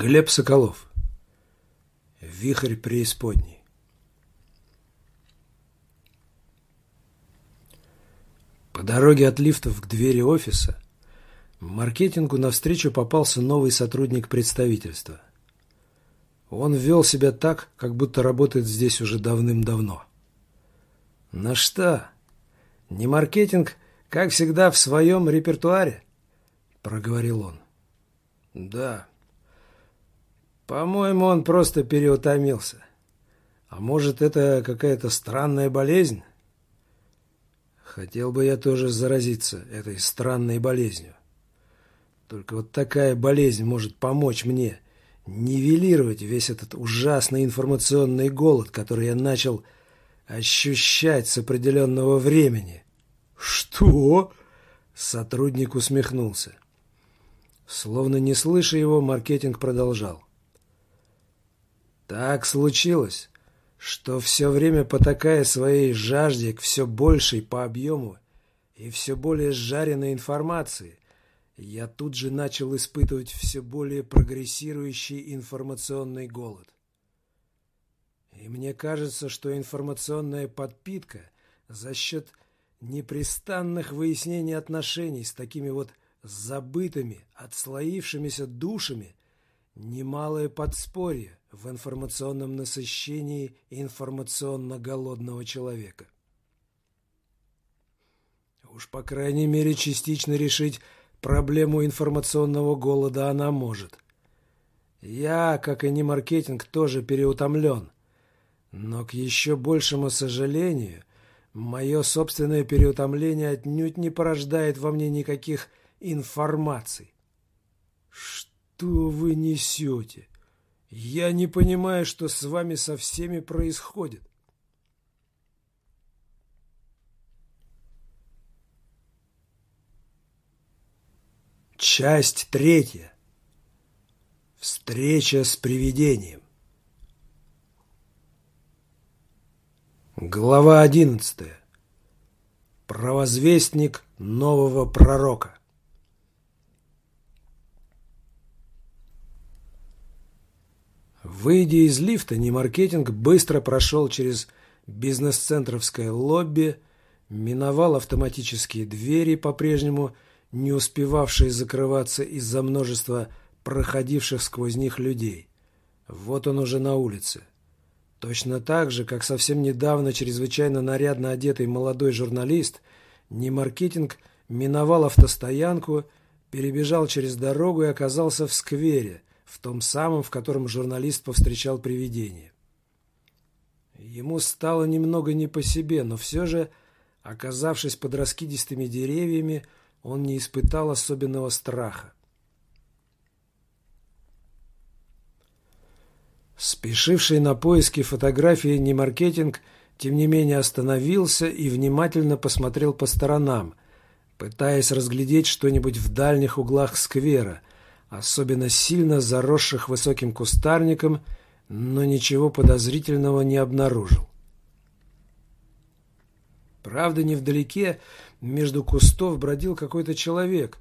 Глеб Соколов. Вихрь преисподней. По дороге от лифтов к двери офиса маркетингу навстречу попался новый сотрудник представительства. Он вел себя так, как будто работает здесь уже давным-давно. «Ну что, не маркетинг, как всегда, в своем репертуаре?» – проговорил он. «Да. По-моему, он просто переутомился. А может, это какая-то странная болезнь?» Хотел бы я тоже заразиться этой странной болезнью. Только вот такая болезнь может помочь мне нивелировать весь этот ужасный информационный голод, который я начал ощущать с определенного времени. «Что?» — сотрудник усмехнулся. Словно не слыша его, маркетинг продолжал. Так случилось, что все время потакая своей жажде к все большей по объему и все более жареной информации, я тут же начал испытывать все более прогрессирующий информационный голод. И мне кажется, что информационная подпитка за счет непрестанных выяснений отношений с такими вот забытыми, отслоившимися душами немалое подспорье в информационном насыщении информационно-голодного человека. Уж, по крайней мере, частично решить проблему информационного голода она может. Я, как и не маркетинг, тоже переутомлен. Но, к еще большему сожалению, мое собственное переутомление отнюдь не порождает во мне никаких информаций. Что вы несете? Я не понимаю, что с вами со всеми происходит. Часть третья. Встреча с привидением. Глава одиннадцатая. Провозвестник нового пророка. Выйдя из лифта, Немаркетинг быстро прошел через бизнес-центровское лобби, миновал автоматические двери, по-прежнему не успевавшие закрываться из-за множества проходивших сквозь них людей. Вот он уже на улице. Точно так же, как совсем недавно чрезвычайно нарядно одетый молодой журналист, Немаркетинг миновал автостоянку, перебежал через дорогу и оказался в сквере, в том самом, в котором журналист повстречал привидение. Ему стало немного не по себе, но все же, оказавшись под раскидистыми деревьями, он не испытал особенного страха. Спешивший на поиски фотографии не маркетинг, тем не менее остановился и внимательно посмотрел по сторонам, пытаясь разглядеть что-нибудь в дальних углах сквера, особенно сильно заросших высоким кустарником, но ничего подозрительного не обнаружил. Правда, невдалеке между кустов бродил какой-то человек.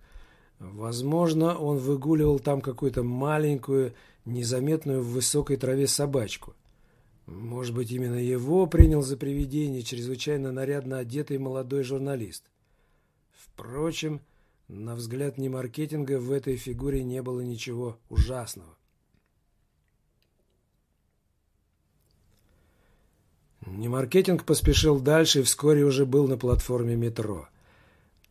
Возможно, он выгуливал там какую-то маленькую, незаметную в высокой траве собачку. Может быть, именно его принял за привидение чрезвычайно нарядно одетый молодой журналист. Впрочем, на взгляд не маркетинга в этой фигуре не было ничего ужасного. Немаркетинг поспешил дальше и вскоре уже был на платформе метро.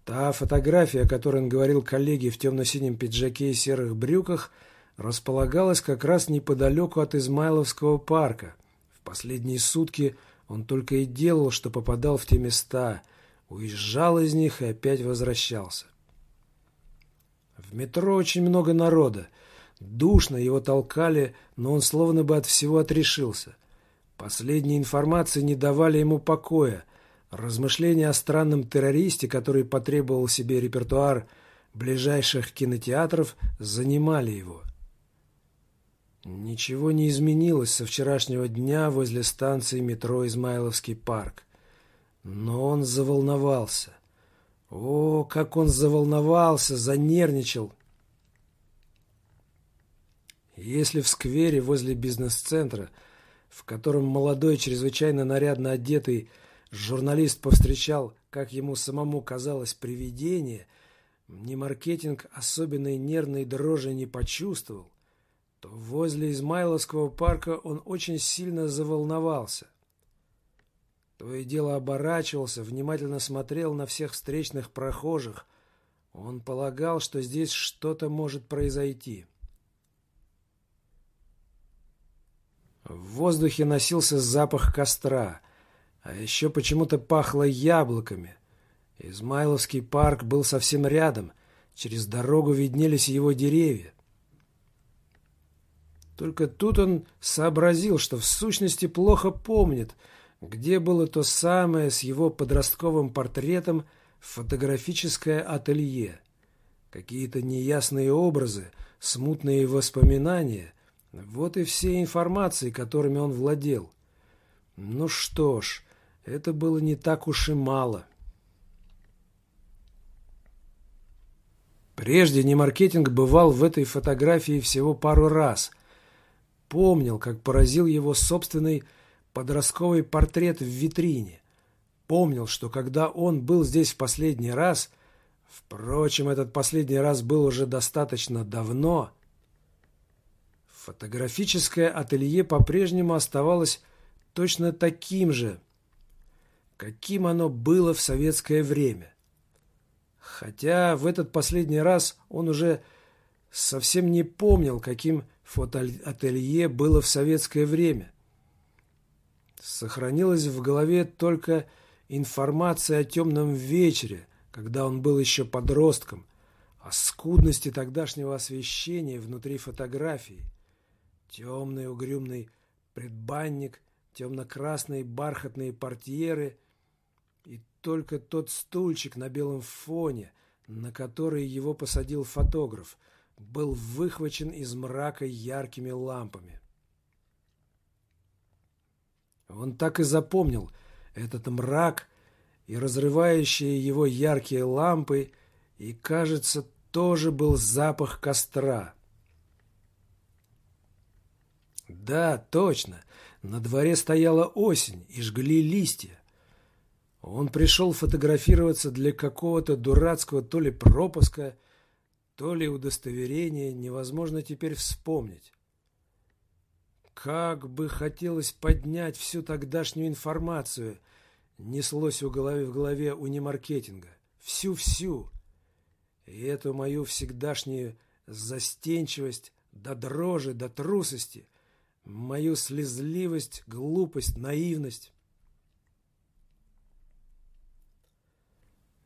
Та фотография, о которой он говорил коллеге в темно-синем пиджаке и серых брюках, располагалась как раз неподалеку от Измайловского парка. В последние сутки он только и делал, что попадал в те места, уезжал из них и опять возвращался. В метро очень много народа. Душно его толкали, но он словно бы от всего отрешился. Последние информации не давали ему покоя. Размышления о странном террористе, который потребовал себе репертуар ближайших кинотеатров, занимали его. Ничего не изменилось со вчерашнего дня возле станции метро «Измайловский парк». Но он заволновался. О, как он заволновался, занервничал. Если в сквере возле бизнес-центра, в котором молодой, чрезвычайно нарядно одетый журналист повстречал, как ему самому казалось, привидение, ни маркетинг особенной нервной дрожи не почувствовал, то возле Измайловского парка он очень сильно заволновался. То и дело оборачивался, внимательно смотрел на всех встречных прохожих. Он полагал, что здесь что-то может произойти. В воздухе носился запах костра, а еще почему-то пахло яблоками. Измайловский парк был совсем рядом, через дорогу виднелись его деревья. Только тут он сообразил, что в сущности плохо помнит, где было то самое с его подростковым портретом фотографическое ателье. Какие-то неясные образы, смутные воспоминания, вот и все информации, которыми он владел. Ну что ж, это было не так уж и мало. Прежде Немаркетинг бывал в этой фотографии всего пару раз. Помнил, как поразил его собственный подростковый портрет в витрине. Помнил, что когда он был здесь в последний раз, впрочем, этот последний раз был уже достаточно давно, Фотографическое ателье по-прежнему оставалось точно таким же, каким оно было в советское время. Хотя в этот последний раз он уже совсем не помнил, каким фотоателье было в советское время. Сохранилась в голове только информация о темном вечере, когда он был еще подростком, о скудности тогдашнего освещения внутри фотографии – Темный угрюмный предбанник, темно-красные бархатные портьеры и только тот стульчик на белом фоне, на который его посадил фотограф, был выхвачен из мрака яркими лампами. Он так и запомнил этот мрак и разрывающие его яркие лампы, и, кажется, тоже был запах костра. Да, точно. На дворе стояла осень, и жгли листья. Он пришел фотографироваться для какого-то дурацкого то ли пропуска, то ли удостоверения, невозможно теперь вспомнить. Как бы хотелось поднять всю тогдашнюю информацию, неслось у голове в голове у немаркетинга. Всю-всю. И эту мою всегдашнюю застенчивость до дрожи, до трусости — мою слезливость, глупость, наивность.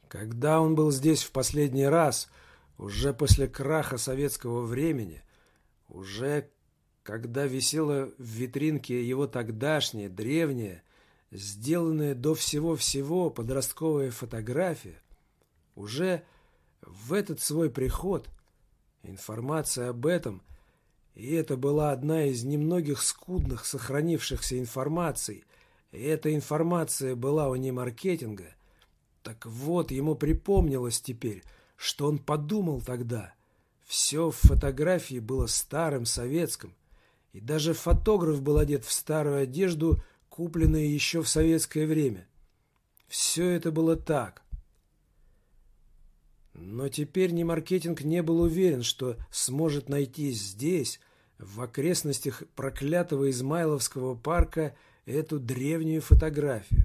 Когда он был здесь в последний раз, уже после краха советского времени, уже когда висела в витринке его тогдашняя, древняя, сделанная до всего-всего подростковая фотография, уже в этот свой приход информация об этом и это была одна из немногих скудных сохранившихся информаций. И эта информация была у немаркетинга. Так вот, ему припомнилось теперь, что он подумал тогда. Все в фотографии было старым, советским. И даже фотограф был одет в старую одежду, купленную еще в советское время. Все это было так. Но теперь ни маркетинг не был уверен, что сможет найти здесь, в окрестностях проклятого Измайловского парка, эту древнюю фотографию.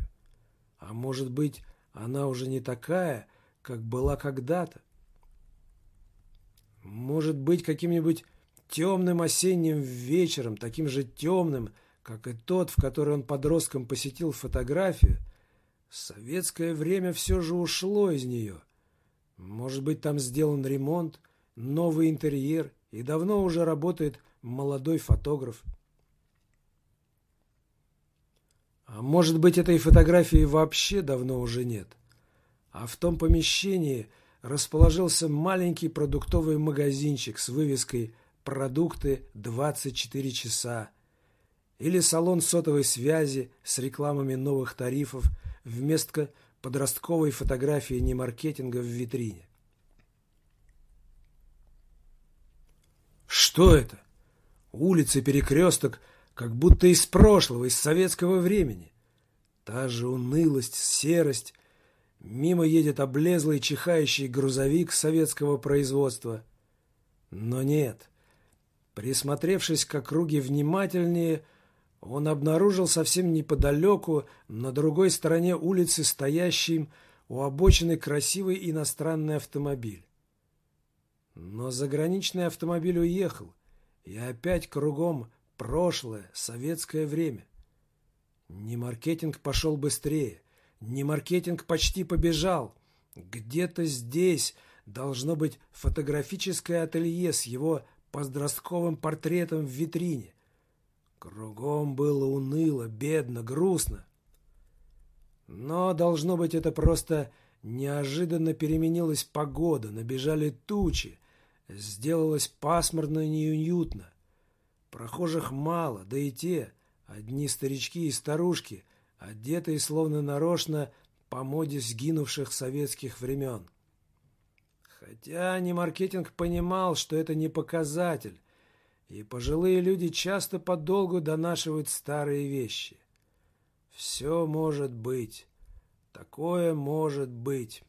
А может быть, она уже не такая, как была когда-то? Может быть, каким-нибудь темным осенним вечером, таким же темным, как и тот, в который он подростком посетил фотографию, советское время все же ушло из нее – может быть, там сделан ремонт, новый интерьер, и давно уже работает молодой фотограф. А может быть, этой фотографии вообще давно уже нет. А в том помещении расположился маленький продуктовый магазинчик с вывеской «Продукты 24 часа» или салон сотовой связи с рекламами новых тарифов вместо подростковой фотографии не маркетинга в витрине. Что это? Улицы, перекресток, как будто из прошлого, из советского времени. Та же унылость, серость. Мимо едет облезлый чихающий грузовик советского производства. Но нет. Присмотревшись к округе внимательнее, он обнаружил совсем неподалеку, на другой стороне улицы, стоящим у обочины красивый иностранный автомобиль. Но заграничный автомобиль уехал, и опять кругом прошлое, советское время. Не маркетинг пошел быстрее, не маркетинг почти побежал. Где-то здесь должно быть фотографическое ателье с его подростковым портретом в витрине. Кругом было уныло, бедно, грустно. Но, должно быть, это просто неожиданно переменилась погода, набежали тучи, сделалось пасмурно и неуютно. Прохожих мало, да и те, одни старички и старушки, одетые словно нарочно по моде сгинувших советских времен. Хотя не маркетинг понимал, что это не показатель, и пожилые люди часто подолгу донашивают старые вещи. Все может быть. Такое может быть.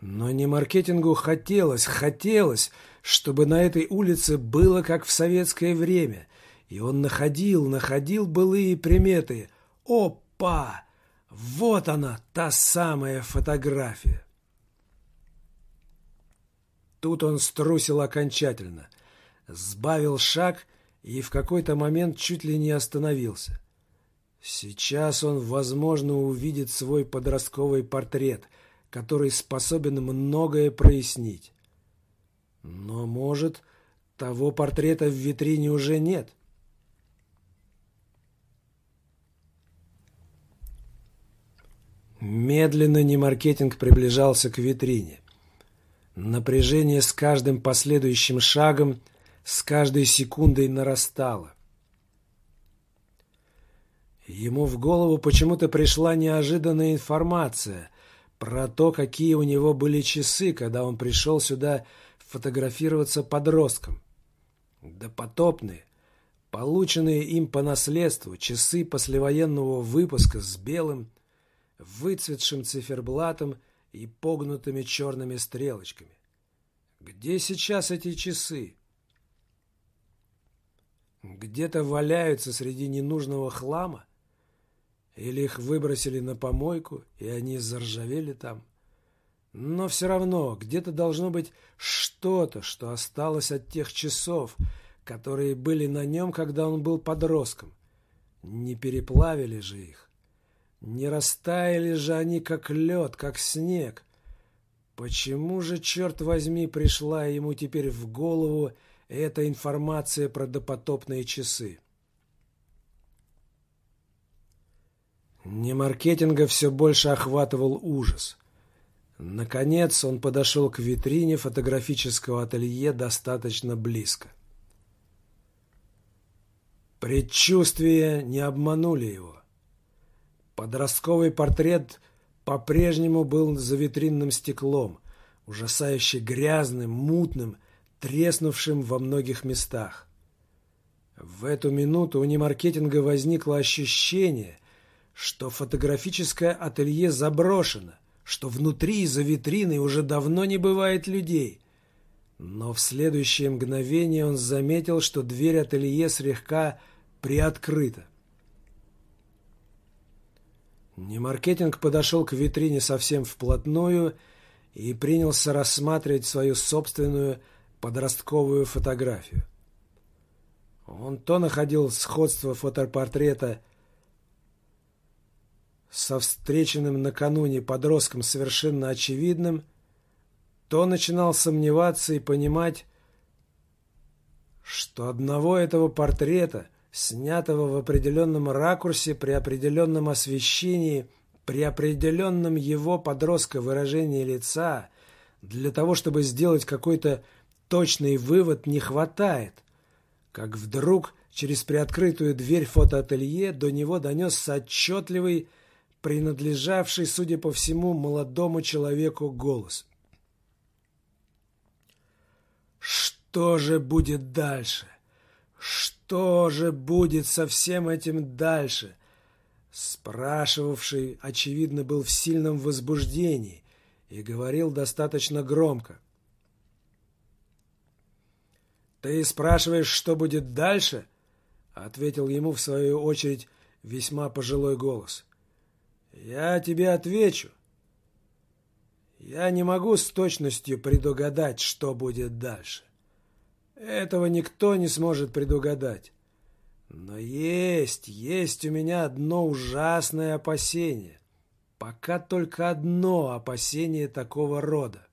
Но не маркетингу хотелось, хотелось, чтобы на этой улице было как в советское время. И он находил, находил былые приметы. Опа! Вот она, та самая фотография. Тут он струсил окончательно, сбавил шаг и в какой-то момент чуть ли не остановился. Сейчас он, возможно, увидит свой подростковый портрет, который способен многое прояснить. Но, может, того портрета в витрине уже нет. Медленно Немаркетинг приближался к витрине. Напряжение с каждым последующим шагом, с каждой секундой нарастало. Ему в голову почему-то пришла неожиданная информация про то, какие у него были часы, когда он пришел сюда фотографироваться подростком. Допотопные, полученные им по наследству часы послевоенного выпуска с белым, выцветшим циферблатом и погнутыми черными стрелочками. Где сейчас эти часы? Где-то валяются среди ненужного хлама? Или их выбросили на помойку, и они заржавели там? Но все равно где-то должно быть что-то, что осталось от тех часов, которые были на нем, когда он был подростком. Не переплавили же их. Не растаяли же они, как лед, как снег. Почему же, черт возьми, пришла ему теперь в голову эта информация про допотопные часы? Не маркетинга все больше охватывал ужас. Наконец он подошел к витрине фотографического ателье достаточно близко. Предчувствия не обманули его. Подростковый портрет по-прежнему был за витринным стеклом, ужасающе грязным, мутным, треснувшим во многих местах. В эту минуту у немаркетинга возникло ощущение, что фотографическое ателье заброшено, что внутри за витриной уже давно не бывает людей. Но в следующее мгновение он заметил, что дверь ателье слегка приоткрыта. Немаркетинг подошел к витрине совсем вплотную и принялся рассматривать свою собственную подростковую фотографию. Он то находил сходство фотопортрета со встреченным накануне подростком совершенно очевидным, то начинал сомневаться и понимать, что одного этого портрета – снятого в определенном ракурсе, при определенном освещении, при определенном его подростка выражении лица, для того, чтобы сделать какой-то точный вывод, не хватает. Как вдруг через приоткрытую дверь фотоателье до него донесся отчетливый, принадлежавший, судя по всему, молодому человеку голос. что же будет дальше? Что же будет со всем этим дальше? Спрашивавший, очевидно, был в сильном возбуждении и говорил достаточно громко. «Ты спрашиваешь, что будет дальше?» — ответил ему, в свою очередь, весьма пожилой голос. «Я тебе отвечу. Я не могу с точностью предугадать, что будет дальше. Этого никто не сможет предугадать. Но есть, есть у меня одно ужасное опасение. Пока только одно опасение такого рода.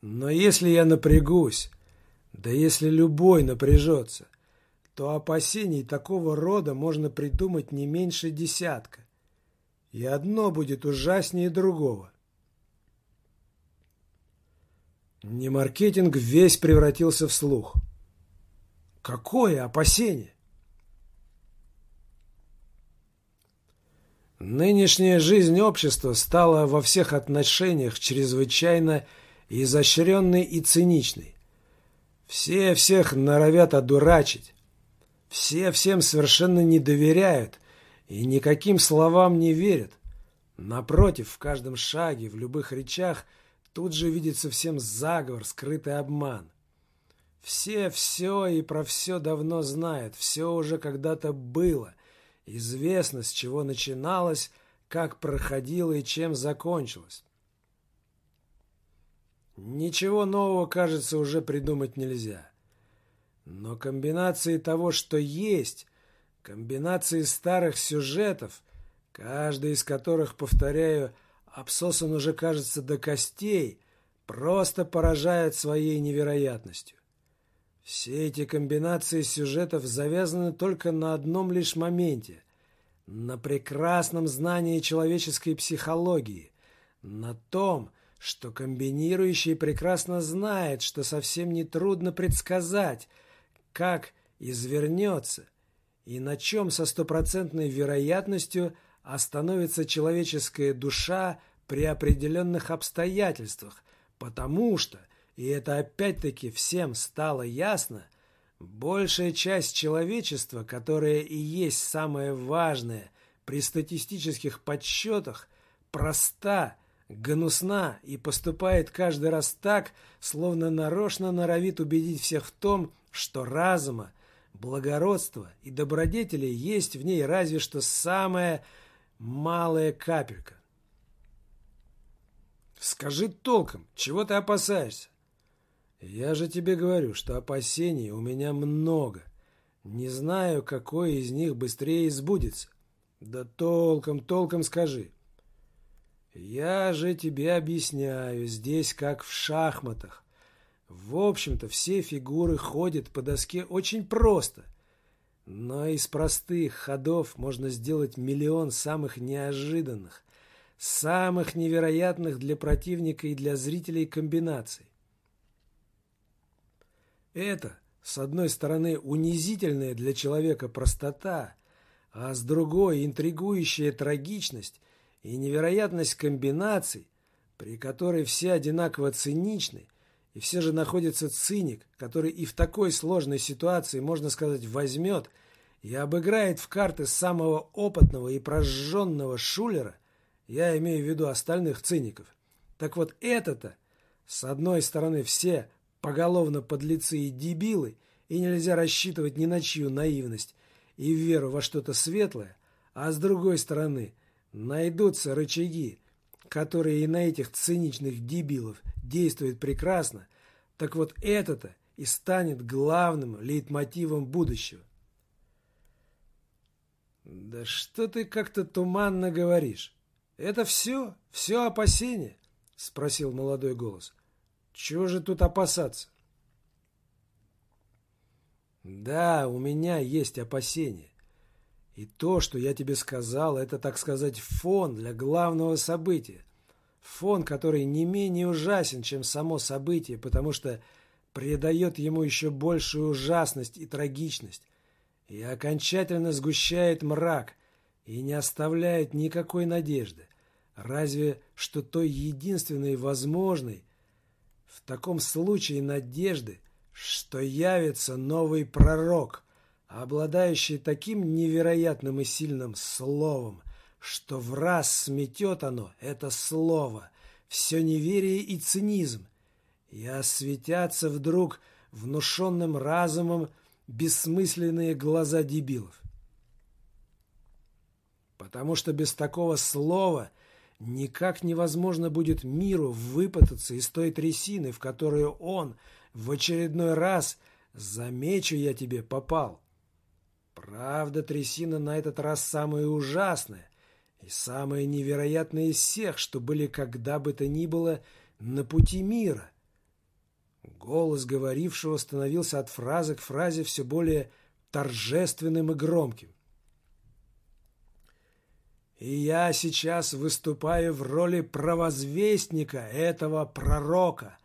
Но если я напрягусь, да если любой напряжется, то опасений такого рода можно придумать не меньше десятка. И одно будет ужаснее другого. Не маркетинг весь превратился в слух. Какое опасение? Нынешняя жизнь общества стала во всех отношениях чрезвычайно изощренной и циничной. Все всех норовят одурачить. Все всем совершенно не доверяют и никаким словам не верят. Напротив, в каждом шаге, в любых речах – Тут же видится всем заговор, скрытый обман. Все все и про все давно знают, все уже когда-то было. Известно, с чего начиналось, как проходило и чем закончилось. Ничего нового, кажется, уже придумать нельзя. Но комбинации того, что есть, комбинации старых сюжетов, каждый из которых, повторяю, обсосан уже, кажется, до костей, просто поражает своей невероятностью. Все эти комбинации сюжетов завязаны только на одном лишь моменте – на прекрасном знании человеческой психологии, на том, что комбинирующий прекрасно знает, что совсем нетрудно предсказать, как извернется и на чем со стопроцентной вероятностью остановится человеческая душа при определенных обстоятельствах, потому что, и это опять-таки всем стало ясно, большая часть человечества, которая и есть самое важное при статистических подсчетах, проста, гнусна и поступает каждый раз так, словно нарочно норовит убедить всех в том, что разума, благородства и добродетели есть в ней разве что самое малая капелька. Скажи толком, чего ты опасаешься? Я же тебе говорю, что опасений у меня много. Не знаю, какое из них быстрее сбудется. Да толком, толком скажи. Я же тебе объясняю, здесь как в шахматах. В общем-то, все фигуры ходят по доске очень просто. Но из простых ходов можно сделать миллион самых неожиданных, самых невероятных для противника и для зрителей комбинаций. Это, с одной стороны, унизительная для человека простота, а с другой – интригующая трагичность и невероятность комбинаций, при которой все одинаково циничны, и все же находится циник, который и в такой сложной ситуации, можно сказать, возьмет и обыграет в карты самого опытного и прожженного шулера, я имею в виду остальных циников. Так вот это-то, с одной стороны, все поголовно подлецы и дебилы, и нельзя рассчитывать ни на чью наивность и веру во что-то светлое, а с другой стороны, найдутся рычаги, которые и на этих циничных дебилов действуют прекрасно, так вот это-то и станет главным лейтмотивом будущего. «Да что ты как-то туманно говоришь? Это все? Все опасения?» — спросил молодой голос. «Чего же тут опасаться?» «Да, у меня есть опасения. И то, что я тебе сказал, это, так сказать, фон для главного события. Фон, который не менее ужасен, чем само событие, потому что придает ему еще большую ужасность и трагичность, и окончательно сгущает мрак, и не оставляет никакой надежды, разве что той единственной возможной, В таком случае надежды, что явится новый пророк, обладающий таким невероятным и сильным словом, что в раз сметет оно, это слово, все неверие и цинизм, и осветятся вдруг внушенным разумом бессмысленные глаза дебилов. Потому что без такого слова никак невозможно будет миру выпутаться из той трясины, в которую он в очередной раз, замечу я тебе, попал. Правда, трясина на этот раз самая ужасная и самая невероятная из всех, что были когда бы то ни было на пути мира. Голос говорившего становился от фразы к фразе все более торжественным и громким. И я сейчас выступаю в роли провозвестника этого пророка,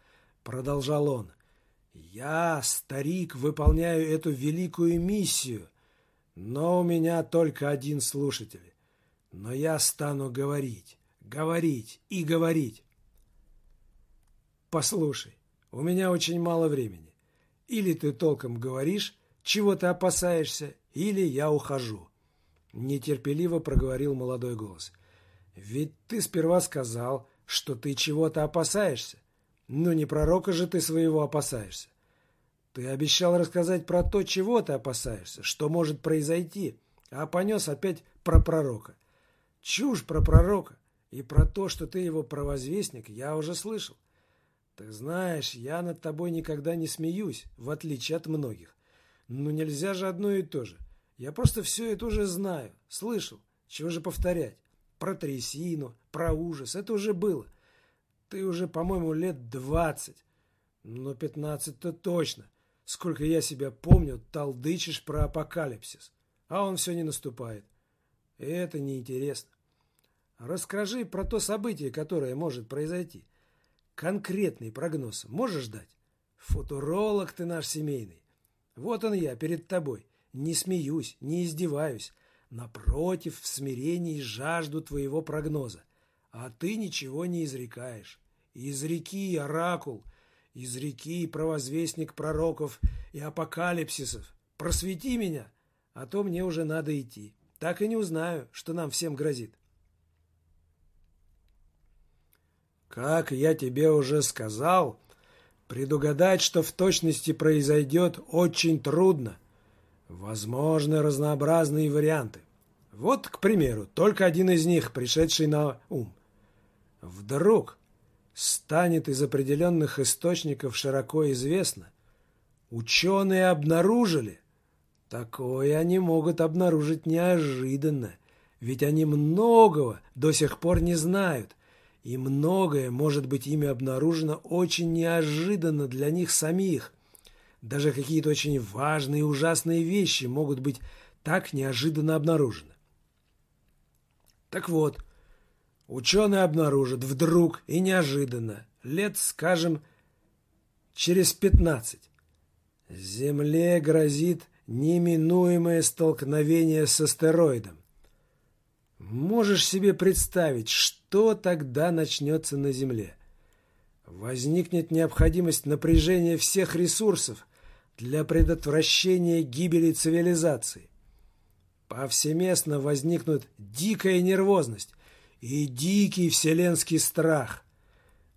продолжал он. Я, старик, выполняю эту великую миссию, но у меня только один слушатель. Но я стану говорить, говорить и говорить. Послушай, у меня очень мало времени. Или ты толком говоришь, чего ты опасаешься, или я ухожу. Нетерпеливо проговорил молодой голос. Ведь ты сперва сказал, что ты чего-то опасаешься. Ну не пророка же ты своего опасаешься. Ты обещал рассказать про то, чего ты опасаешься, что может произойти, а понес опять про пророка. Чушь про пророка и про то, что ты его провозвестник, я уже слышал. Ты знаешь, я над тобой никогда не смеюсь, в отличие от многих. Но нельзя же одно и то же. Я просто все это уже знаю, слышал. Чего же повторять? Про трясину, про ужас. Это уже было. Ты уже, по-моему, лет двадцать. Но пятнадцать-то точно. Сколько я себя помню, толдычишь про апокалипсис. А он все не наступает. И это неинтересно. Расскажи про то событие, которое может произойти. Конкретный прогноз можешь дать? Футуролог ты наш семейный. Вот он я перед тобой. Не смеюсь, не издеваюсь. Напротив, в смирении жажду твоего прогноза. А ты ничего не изрекаешь. Изреки, оракул, изреки, провозвестник пророков и апокалипсисов. Просвети меня, а то мне уже надо идти. Так и не узнаю, что нам всем грозит. Как я тебе уже сказал, предугадать, что в точности произойдет, очень трудно – Возможны разнообразные варианты. Вот, к примеру, только один из них, пришедший на ум. Вдруг станет из определенных источников широко известно, ученые обнаружили, такое они могут обнаружить неожиданно, ведь они многого до сих пор не знают, и многое может быть ими обнаружено очень неожиданно для них самих – даже какие-то очень важные и ужасные вещи могут быть так неожиданно обнаружены. Так вот, ученые обнаружат вдруг и неожиданно, лет, скажем, через 15, Земле грозит неминуемое столкновение с астероидом. Можешь себе представить, что тогда начнется на Земле? Возникнет необходимость напряжения всех ресурсов, для предотвращения гибели цивилизации. Повсеместно возникнут дикая нервозность и дикий вселенский страх.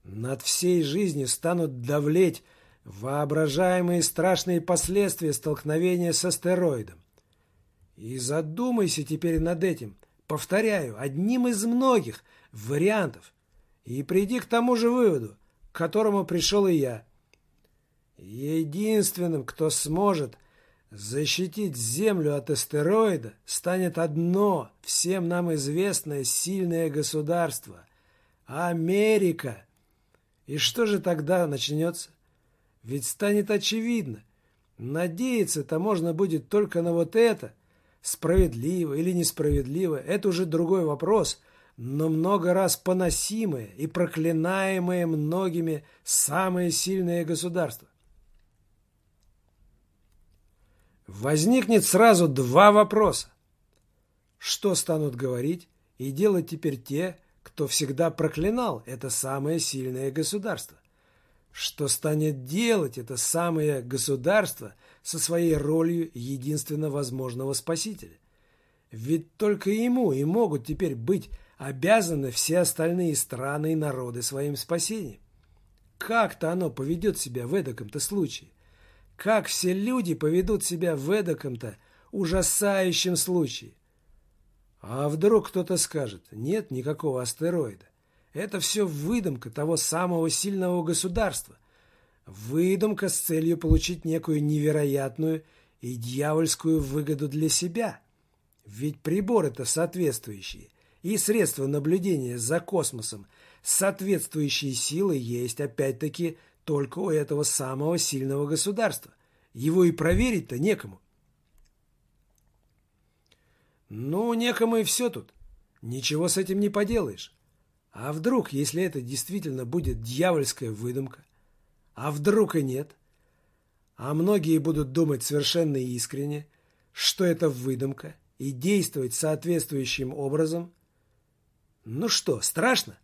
Над всей жизнью станут давлеть воображаемые страшные последствия столкновения с астероидом. И задумайся теперь над этим, повторяю, одним из многих вариантов, и приди к тому же выводу, к которому пришел и я – Единственным, кто сможет защитить Землю от астероида, станет одно всем нам известное сильное государство – Америка. И что же тогда начнется? Ведь станет очевидно. Надеяться-то можно будет только на вот это. Справедливо или несправедливо – это уже другой вопрос – но много раз поносимое и проклинаемое многими самое сильное государство. Возникнет сразу два вопроса. Что станут говорить и делать теперь те, кто всегда проклинал это самое сильное государство? Что станет делать это самое государство со своей ролью единственно возможного спасителя? Ведь только ему и могут теперь быть обязаны все остальные страны и народы своим спасением. Как-то оно поведет себя в эдаком-то случае? Как все люди поведут себя в эдаком-то ужасающем случае? А вдруг кто-то скажет, нет никакого астероида. Это все выдумка того самого сильного государства. Выдумка с целью получить некую невероятную и дьявольскую выгоду для себя. Ведь приборы-то соответствующие, и средства наблюдения за космосом с соответствующей силой есть опять-таки только у этого самого сильного государства. Его и проверить-то некому. Ну, некому и все тут. Ничего с этим не поделаешь. А вдруг, если это действительно будет дьявольская выдумка? А вдруг и нет? А многие будут думать совершенно искренне, что это выдумка, и действовать соответствующим образом. Ну что, страшно?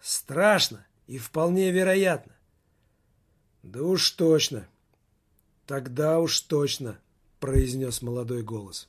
Страшно и вполне вероятно. Да уж точно. Тогда уж точно, произнес молодой голос.